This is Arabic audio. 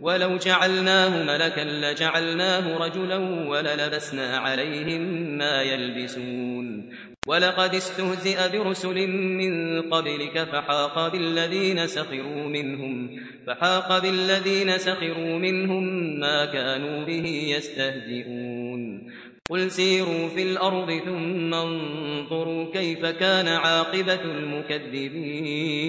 ولو جعلناه ملكا لجعلناه رجلا وللبسنا عليهم ما يلبسون ولقد استهزئ برسل من قبلك فحاق بالذين سخروا منهم فحاق بالذين سخروا منهم ما كانوا به يستهزئون قل سيروا في الأرض ثم انظروا كيف كان عاقبة المكذبين